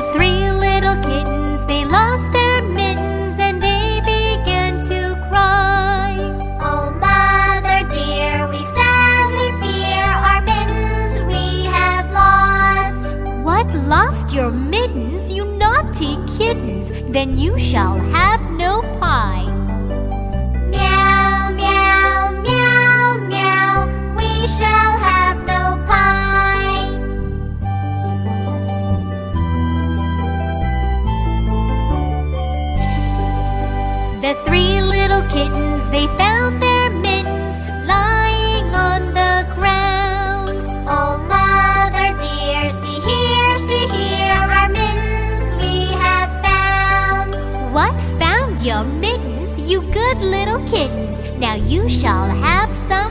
The three little kittens, they lost their mittens and they began to cry. Oh, mother dear, we sadly fear our mittens we have lost. What, lost your mittens, you naughty kittens? Then you shall have no pie. The three little kittens, they found their mittens lying on the ground. Oh, mother dear, see here, see here, our mittens we have found. What found your mittens, you good little kittens? Now you shall have some